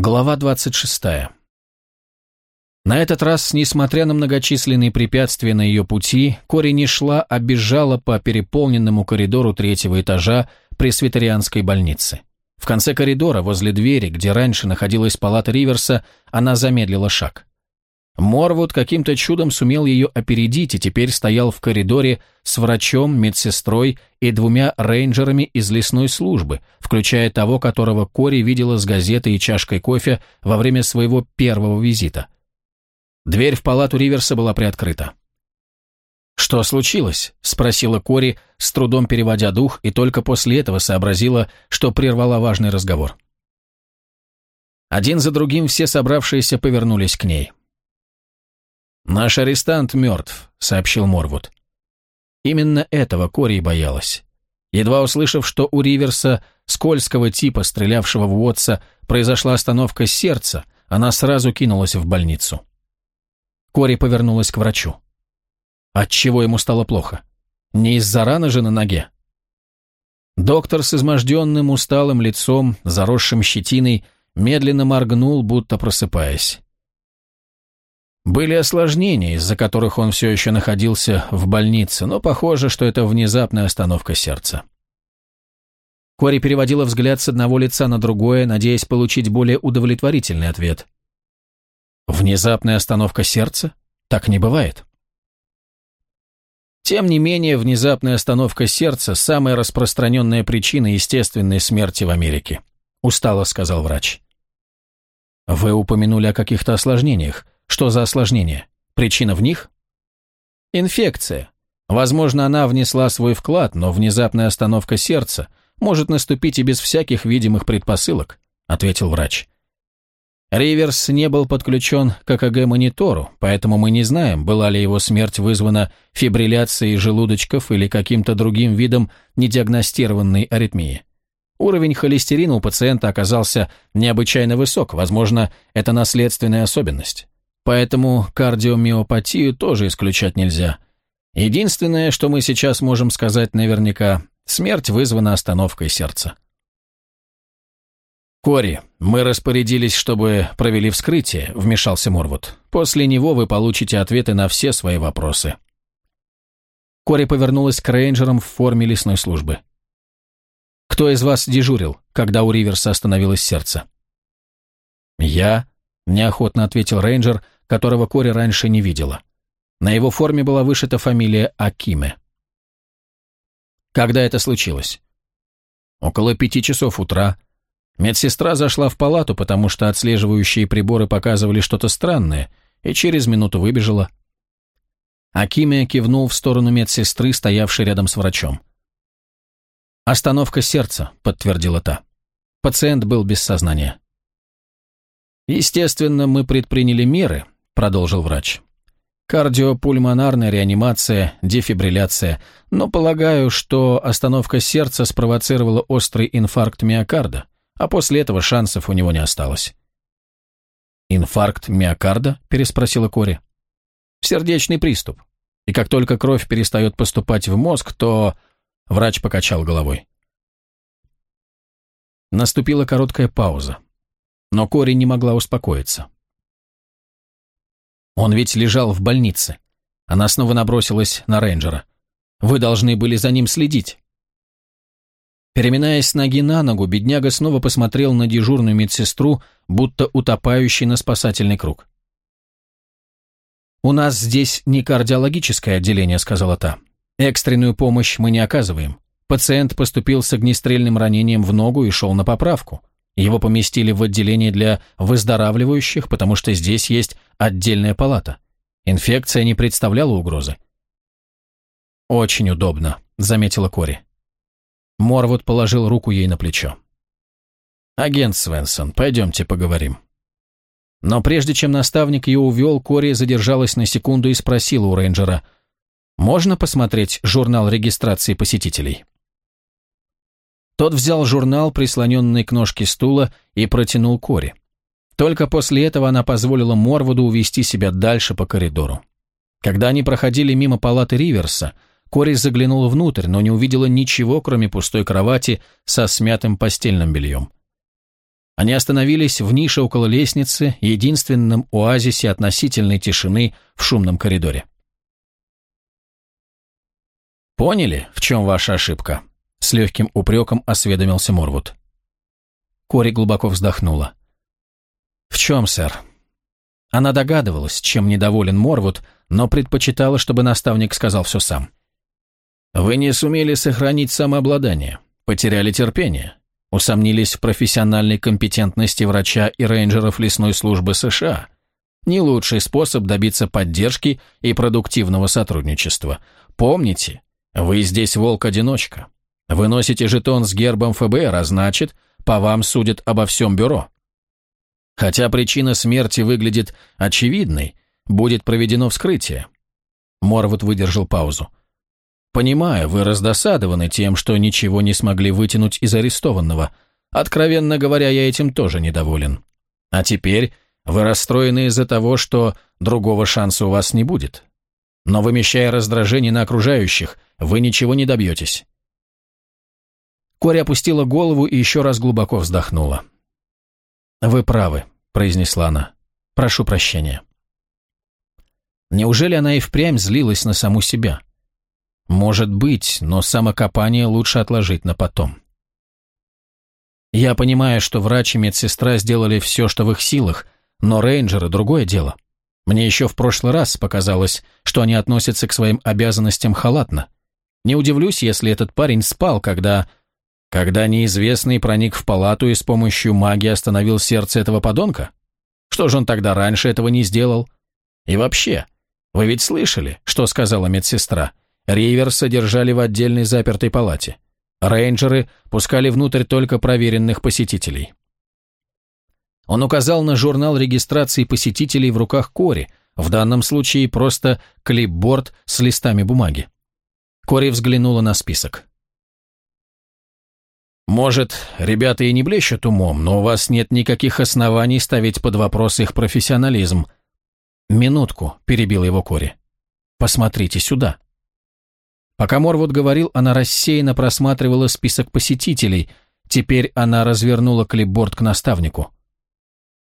Глава 26. На этот раз, несмотря на многочисленные препятствия на ее пути, Кори не шла, а бежала по переполненному коридору третьего этажа пресвитерианской больницы. В конце коридора, возле двери, где раньше находилась палата Риверса, она замедлила шаг. Морвуд каким-то чудом сумел ее опередить и теперь стоял в коридоре с врачом, медсестрой и двумя рейнджерами из лесной службы, включая того, которого Кори видела с газетой и чашкой кофе во время своего первого визита. Дверь в палату Риверса была приоткрыта. «Что случилось?» – спросила Кори, с трудом переводя дух, и только после этого сообразила, что прервала важный разговор. Один за другим все собравшиеся повернулись к ней. «Наш арестант мертв», — сообщил Морвуд. Именно этого Кори боялась. Едва услышав, что у Риверса, скользкого типа, стрелявшего в Уотса, произошла остановка сердца, она сразу кинулась в больницу. Кори повернулась к врачу. Отчего ему стало плохо? Не из-за раны же на ноге? Доктор с изможденным усталым лицом, заросшим щетиной, медленно моргнул, будто просыпаясь. Были осложнения, из-за которых он все еще находился в больнице, но похоже, что это внезапная остановка сердца. Кори переводила взгляд с одного лица на другое, надеясь получить более удовлетворительный ответ. Внезапная остановка сердца? Так не бывает. Тем не менее, внезапная остановка сердца – самая распространенная причина естественной смерти в Америке, устало сказал врач. Вы упомянули о каких-то осложнениях. Что за осложнение? Причина в них? Инфекция. Возможно, она внесла свой вклад, но внезапная остановка сердца может наступить и без всяких видимых предпосылок, ответил врач. Риверс не был подключен к ЭКГ-монитору, поэтому мы не знаем, была ли его смерть вызвана фибрилляцией желудочков или каким-то другим видом недиагностированной аритмии. Уровень холестерина у пациента оказался необычайно высок, возможно, это наследственная особенность поэтому кардиомиопатию тоже исключать нельзя. Единственное, что мы сейчас можем сказать наверняка, смерть вызвана остановкой сердца. «Кори, мы распорядились, чтобы провели вскрытие», — вмешался Морвуд. «После него вы получите ответы на все свои вопросы». Кори повернулась к рейнджерам в форме лесной службы. «Кто из вас дежурил, когда у Риверса остановилось сердце?» «Я», — неохотно ответил рейнджер, которого Кори раньше не видела. На его форме была вышита фамилия Акиме. Когда это случилось? Около пяти часов утра. Медсестра зашла в палату, потому что отслеживающие приборы показывали что-то странное, и через минуту выбежала. Акиме кивнул в сторону медсестры, стоявшей рядом с врачом. «Остановка сердца», — подтвердила та. Пациент был без сознания. Естественно, мы предприняли меры, продолжил врач. Кардиопульмонарная реанимация, дефибрилляция, но полагаю, что остановка сердца спровоцировала острый инфаркт миокарда, а после этого шансов у него не осталось. «Инфаркт миокарда?» – переспросила Кори. «Сердечный приступ. И как только кровь перестает поступать в мозг, то...» Врач покачал головой. Наступила короткая пауза. Но Кори не могла успокоиться. Он ведь лежал в больнице. Она снова набросилась на рейнджера. Вы должны были за ним следить. Переминаясь с ноги на ногу, бедняга снова посмотрел на дежурную медсестру, будто утопающий на спасательный круг. «У нас здесь не кардиологическое отделение», — сказала та. «Экстренную помощь мы не оказываем. Пациент поступил с огнестрельным ранением в ногу и шел на поправку. Его поместили в отделение для выздоравливающих, потому что здесь есть отдельная палата. Инфекция не представляла угрозы. «Очень удобно», — заметила Кори. Морвуд положил руку ей на плечо. «Агент Свенсон, пойдемте поговорим». Но прежде чем наставник ее увел, Кори задержалась на секунду и спросила у рейнджера, «Можно посмотреть журнал регистрации посетителей?» Тот взял журнал, прислоненный к ножке стула, и протянул Кори. Только после этого она позволила Морвуду увести себя дальше по коридору. Когда они проходили мимо палаты Риверса, Кори заглянула внутрь, но не увидела ничего, кроме пустой кровати со смятым постельным бельем. Они остановились в нише около лестницы, единственном оазисе относительной тишины в шумном коридоре. «Поняли, в чем ваша ошибка?» С легким упреком осведомился Морвуд. Кори глубоко вздохнула. «В чем, сэр?» Она догадывалась, чем недоволен Морвуд, но предпочитала, чтобы наставник сказал все сам. «Вы не сумели сохранить самообладание, потеряли терпение, усомнились в профессиональной компетентности врача и рейнджеров лесной службы США. Не лучший способ добиться поддержки и продуктивного сотрудничества. Помните, вы здесь волк-одиночка. Вы носите жетон с гербом ФБР, а значит, по вам судят обо всем бюро. Хотя причина смерти выглядит очевидной, будет проведено вскрытие. Морвуд выдержал паузу. Понимаю, вы раздосадованы тем, что ничего не смогли вытянуть из арестованного. Откровенно говоря, я этим тоже недоволен. А теперь вы расстроены из-за того, что другого шанса у вас не будет. Но вымещая раздражение на окружающих, вы ничего не добьетесь. Кори опустила голову и еще раз глубоко вздохнула. «Вы правы», — произнесла она. «Прошу прощения». Неужели она и впрямь злилась на саму себя? Может быть, но самокопание лучше отложить на потом. Я понимаю, что врач и медсестра сделали все, что в их силах, но рейнджеры – другое дело. Мне еще в прошлый раз показалось, что они относятся к своим обязанностям халатно. Не удивлюсь, если этот парень спал, когда... Когда неизвестный проник в палату и с помощью магии остановил сердце этого подонка? Что же он тогда раньше этого не сделал? И вообще, вы ведь слышали, что сказала медсестра? Риверса держали в отдельной запертой палате. Рейнджеры пускали внутрь только проверенных посетителей. Он указал на журнал регистрации посетителей в руках Кори, в данном случае просто клипборд с листами бумаги. Кори взглянула на список. «Может, ребята и не блещут умом, но у вас нет никаких оснований ставить под вопрос их профессионализм». «Минутку», — перебил его Кори. «Посмотрите сюда». Пока Морвуд говорил, она рассеянно просматривала список посетителей. Теперь она развернула клипборд к наставнику.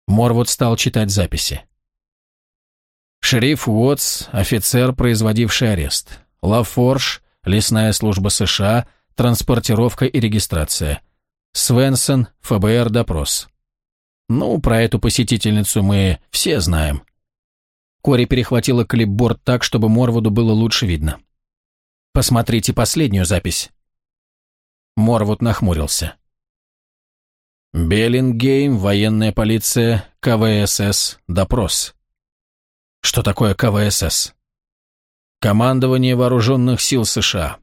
Морвуд стал читать записи. Шериф Уотс, офицер, производивший арест. Лафорж, лесная служба США, транспортировка и регистрация. Свенсон, ФБР, допрос. Ну, про эту посетительницу мы все знаем. Кори перехватила клипборд так, чтобы Морвуду было лучше видно. Посмотрите последнюю запись». Морвуд нахмурился. Беллингейм, военная полиция, КВСС, допрос. Что такое КВСС? Командование вооруженных сил США.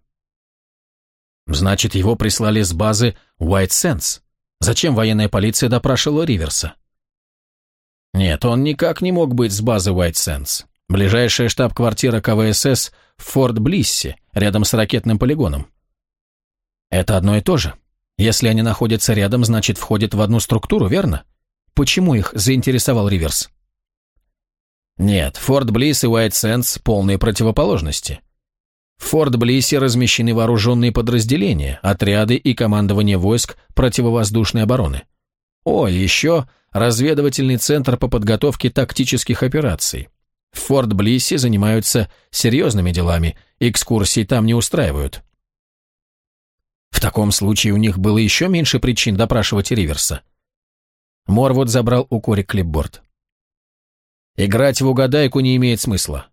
Значит, его прислали с базы White Sands. Зачем военная полиция допрашивала Риверса? Нет, он никак не мог быть с базы White Sands. Ближайшая штаб-квартира КВСС в Форт-Блиссе, рядом с ракетным полигоном. Это одно и то же. Если они находятся рядом, значит, входят в одну структуру, верно? Почему их заинтересовал Риверс? Нет, Форт Блисс и Уайт Сэндс – полные противоположности. В Форт Блиссе размещены вооруженные подразделения, отряды и командование войск противовоздушной обороны. О, еще разведывательный центр по подготовке тактических операций. В Форт Блиссе занимаются серьезными делами, экскурсии там не устраивают. В таком случае у них было еще меньше причин допрашивать Риверса. Морвуд забрал у Кори клипборд. Играть в угадайку не имеет смысла.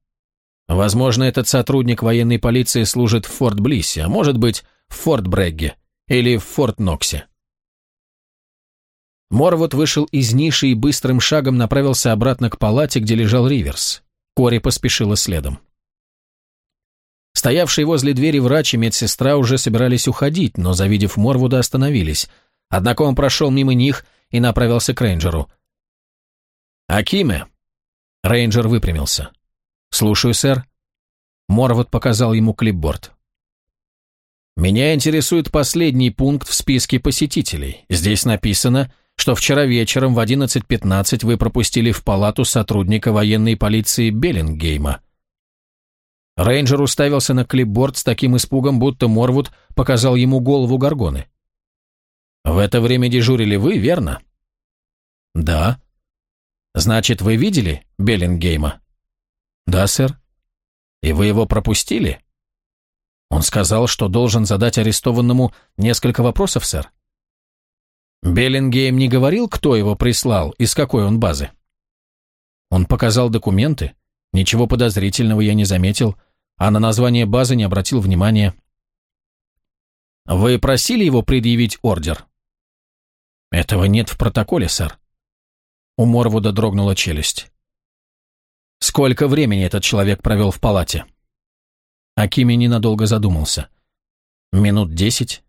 Возможно, этот сотрудник военной полиции служит в Форт Блиссе, а может быть, в Форт Брегге или в Форт Ноксе. Морвуд вышел из ниши и быстрым шагом направился обратно к палате, где лежал Риверс. Кори поспешила следом. Стоявшие возле двери врач и медсестра уже собирались уходить, но, завидев Морвуда, остановились. Однако он прошел мимо них и направился к рейнджеру. «Акиме!» Рейнджер выпрямился. «Слушаю, сэр». Морвуд показал ему клипборд. «Меня интересует последний пункт в списке посетителей. Здесь написано что вчера вечером в 11.15 вы пропустили в палату сотрудника военной полиции Беллингейма. Рейнджер уставился на клипборд с таким испугом, будто Морвуд показал ему голову горгоны. «В это время дежурили вы, верно?» Да. Значит, вы видели Беллингейма? Да, сэр. И вы его пропустили? Он сказал, что должен задать арестованному несколько вопросов, сэр. Беллингейм не говорил, кто его прислал, из какой он базы? Он показал документы. Ничего подозрительного я не заметил, а на название базы не обратил внимания. Вы просили его предъявить ордер? Этого нет в протоколе, сэр. У Морвуда дрогнула челюсть. Сколько времени этот человек провел в палате? Акими ненадолго задумался. Минут десять.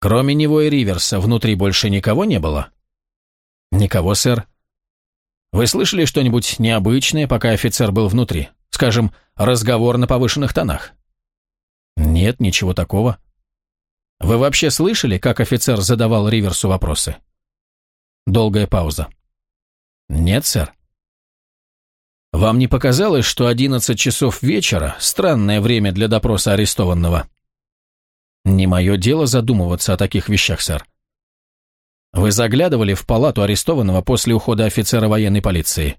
Кроме него и Риверса, внутри больше никого не было? Никого, сэр. Вы слышали что-нибудь необычное, пока офицер был внутри? Скажем, разговор на повышенных тонах? Нет, ничего такого. Вы вообще слышали, как офицер задавал Риверсу вопросы? Долгая пауза. Нет, сэр. Вам не показалось, что 11 часов вечера – странное время для допроса арестованного? Не мое дело задумываться о таких вещах, сэр. Вы заглядывали в палату арестованного после ухода офицера военной полиции?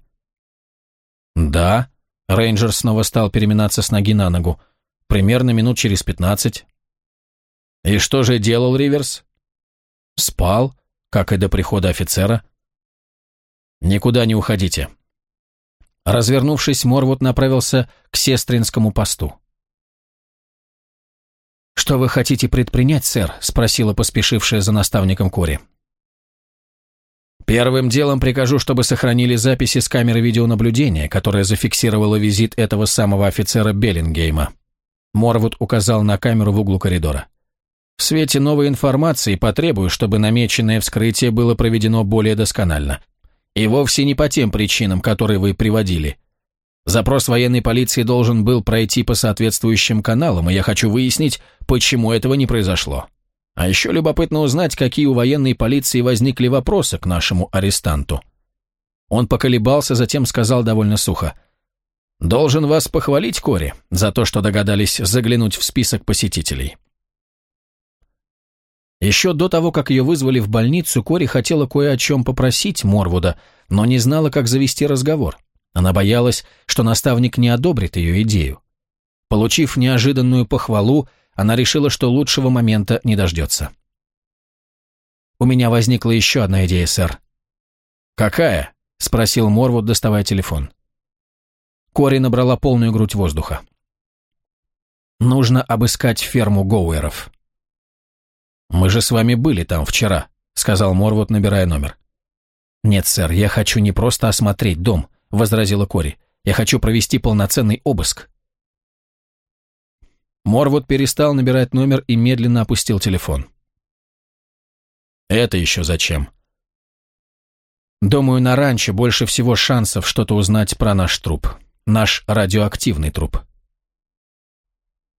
Да. Рейнджер снова стал переминаться с ноги на ногу. Примерно минут через пятнадцать. И что же делал Риверс? Спал, как и до прихода офицера. Никуда не уходите. Развернувшись, Морвуд направился к сестринскому посту. «Что вы хотите предпринять, сэр?» – спросила поспешившая за наставником Кори. «Первым делом прикажу, чтобы сохранили записи с камеры видеонаблюдения, которая зафиксировала визит этого самого офицера Беллингейма». Морвуд указал на камеру в углу коридора. «В свете новой информации потребую, чтобы намеченное вскрытие было проведено более досконально. И вовсе не по тем причинам, которые вы приводили. Запрос военной полиции должен был пройти по соответствующим каналам, и я хочу выяснить, почему этого не произошло. А еще любопытно узнать, какие у военной полиции возникли вопросы к нашему арестанту. Он поколебался, затем сказал довольно сухо. «Должен вас похвалить, Кори, за то, что догадались заглянуть в список посетителей». Еще до того, как ее вызвали в больницу, Кори хотела кое о чем попросить Морвуда, но не знала, как завести разговор. Она боялась, что наставник не одобрит ее идею. Получив неожиданную похвалу, она решила, что лучшего момента не дождется. «У меня возникла еще одна идея, сэр». «Какая?» — спросил Морвуд, доставая телефон. Кори набрала полную грудь воздуха. «Нужно обыскать ферму Гоуэров». «Мы же с вами были там вчера», — сказал Морвуд, набирая номер. «Нет, сэр, я хочу не просто осмотреть дом», — возразила Кори. «Я хочу провести полноценный обыск». Морвуд перестал набирать номер и медленно опустил телефон. «Это еще зачем?» «Думаю, на ранчо больше всего шансов что-то узнать про наш труп. Наш радиоактивный труп».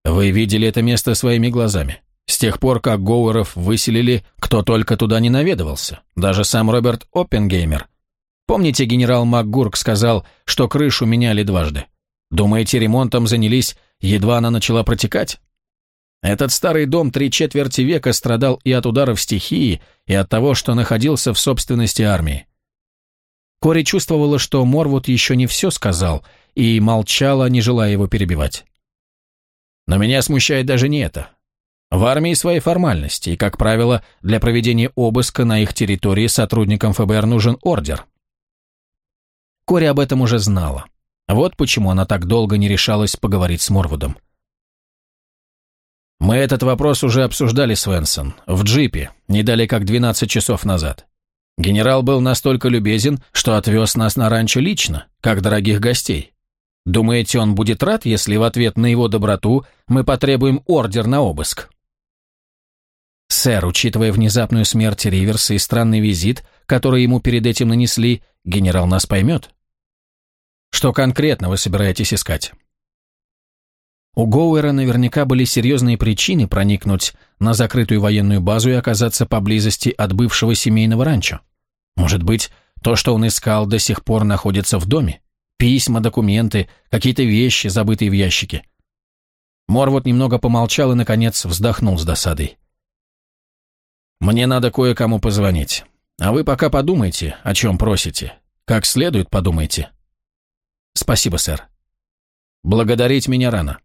«Вы видели это место своими глазами?» С тех пор, как Гоуэров выселили, кто только туда не наведывался, даже сам Роберт Оппенгеймер. Помните, генерал МакГурк сказал, что крышу меняли дважды? Думаете, ремонтом занялись, едва она начала протекать? Этот старый дом три четверти века страдал и от ударов стихии, и от того, что находился в собственности армии. Кори чувствовала, что Морвуд еще не все сказал, и молчала, не желая его перебивать. Но меня смущает даже не это. В армии свои формальности, и, как правило, для проведения обыска на их территории сотрудникам ФБР нужен ордер. Кори об этом уже знала. Вот почему она так долго не решалась поговорить с Морвудом. «Мы этот вопрос уже обсуждали, Свенсон, в джипе, не дали как 12 часов назад. Генерал был настолько любезен, что отвез нас на ранчо лично, как дорогих гостей. Думаете, он будет рад, если в ответ на его доброту мы потребуем ордер на обыск?» «Сэр, учитывая внезапную смерть Риверса и странный визит, который ему перед этим нанесли, генерал нас поймет». «Что конкретно вы собираетесь искать?» У Гоуэра наверняка были серьезные причины проникнуть на закрытую военную базу и оказаться поблизости от бывшего семейного ранчо. Может быть, то, что он искал, до сих пор находится в доме? Письма, документы, какие-то вещи, забытые в ящике. Морвуд немного помолчал и, наконец, вздохнул с досадой. «Мне надо кое-кому позвонить. А вы пока подумайте, о чем просите. Как следует подумайте. Спасибо, сэр. Благодарить меня рано.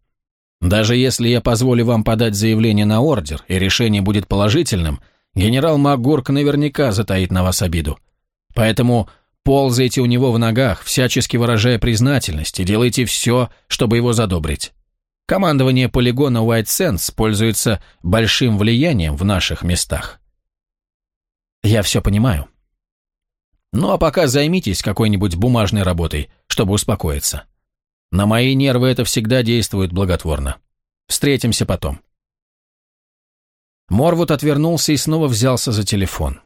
Даже если я позволю вам подать заявление на ордер, и решение будет положительным, генерал МакГурк наверняка затаит на вас обиду. Поэтому ползайте у него в ногах, всячески выражая признательность, и делайте все, чтобы его задобрить. Командование полигона White Sands пользуется большим влиянием в наших местах. Я все понимаю. Ну а пока займитесь какой-нибудь бумажной работой, чтобы успокоиться. На мои нервы это всегда действует благотворно. Встретимся потом. Морвуд отвернулся и снова взялся за телефон.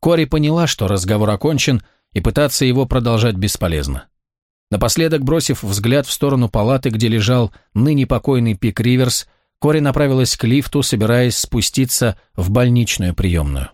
Кори поняла, что разговор окончен, и пытаться его продолжать бесполезно. Напоследок, бросив взгляд в сторону палаты, где лежал ныне покойный Пик Риверс, Кори направилась к лифту, собираясь спуститься в больничную приемную.